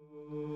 Oh.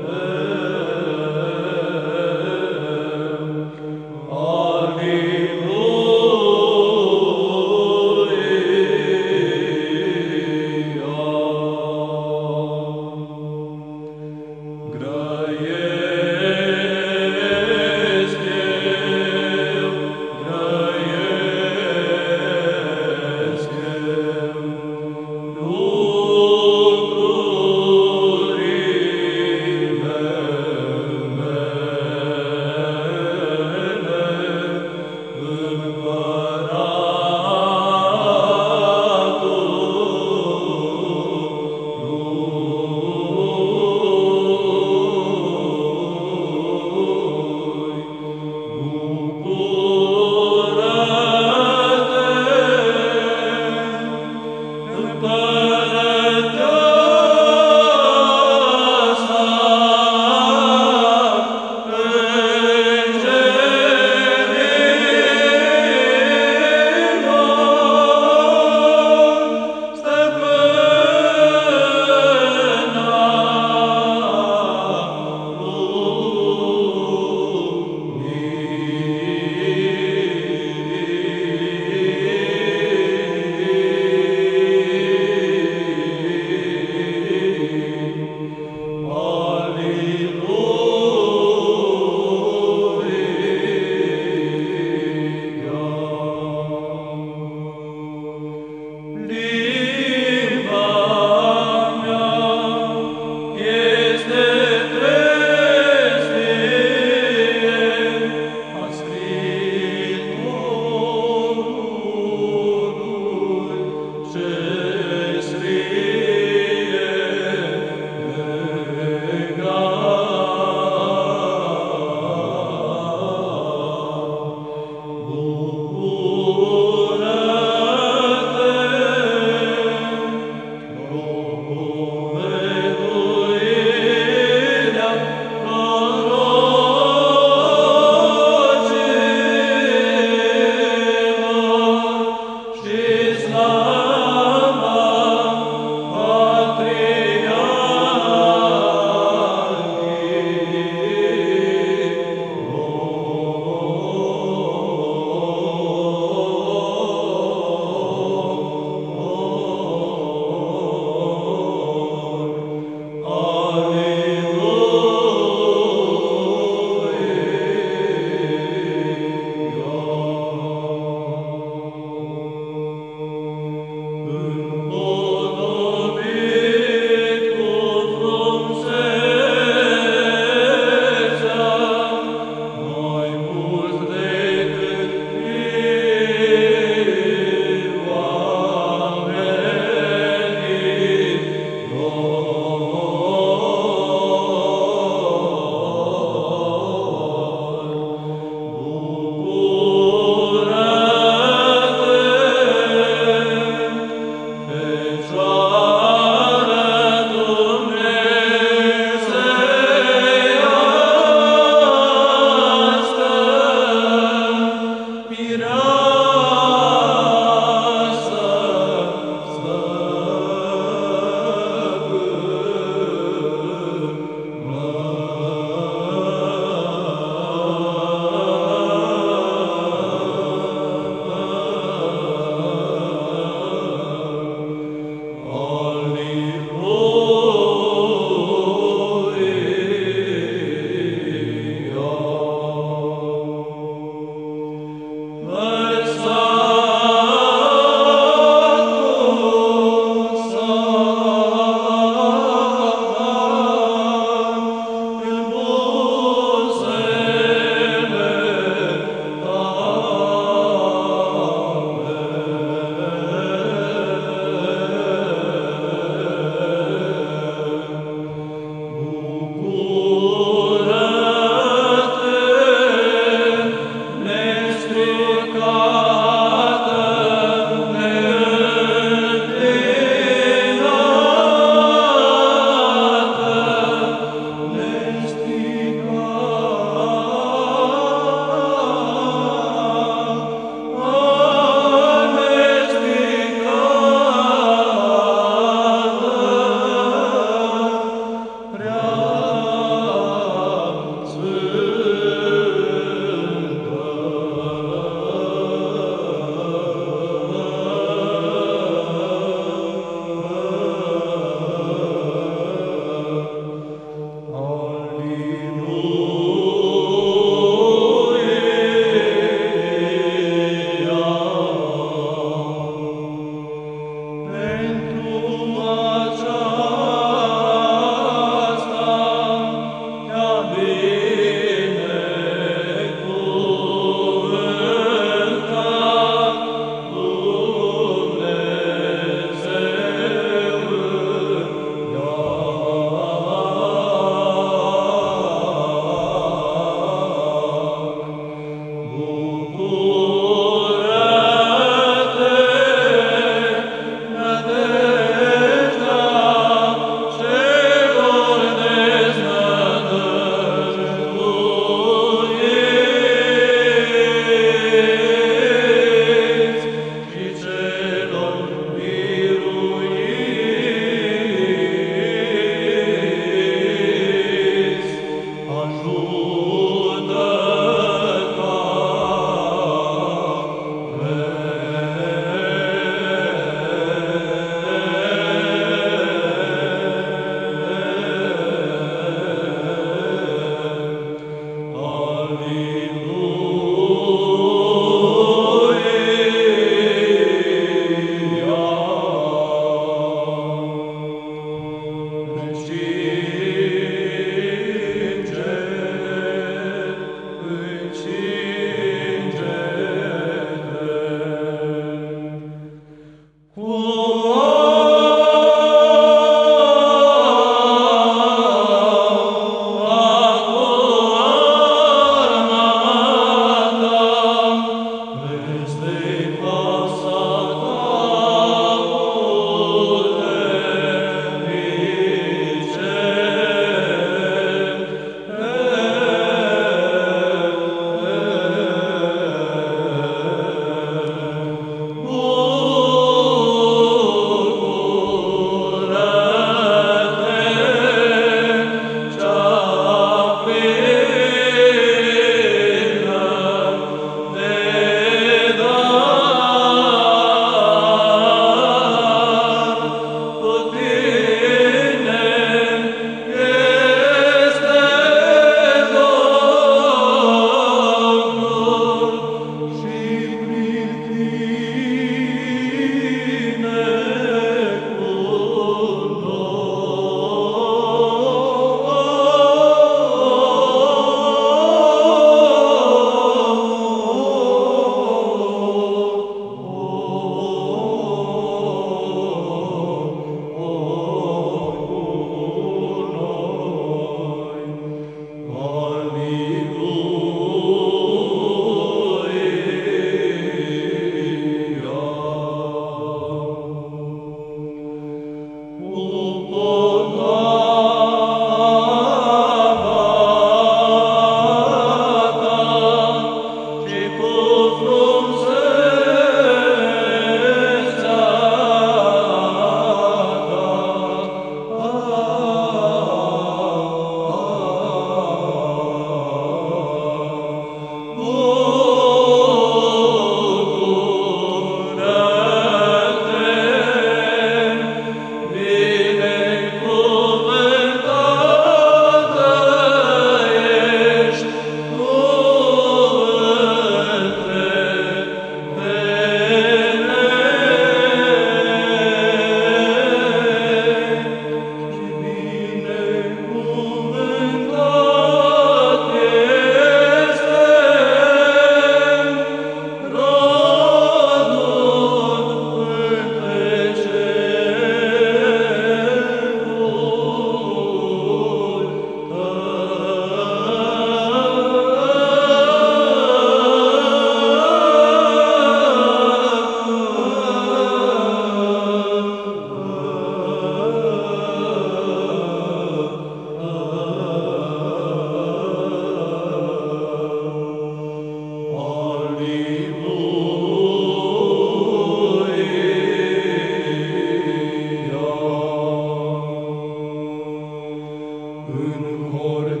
în hor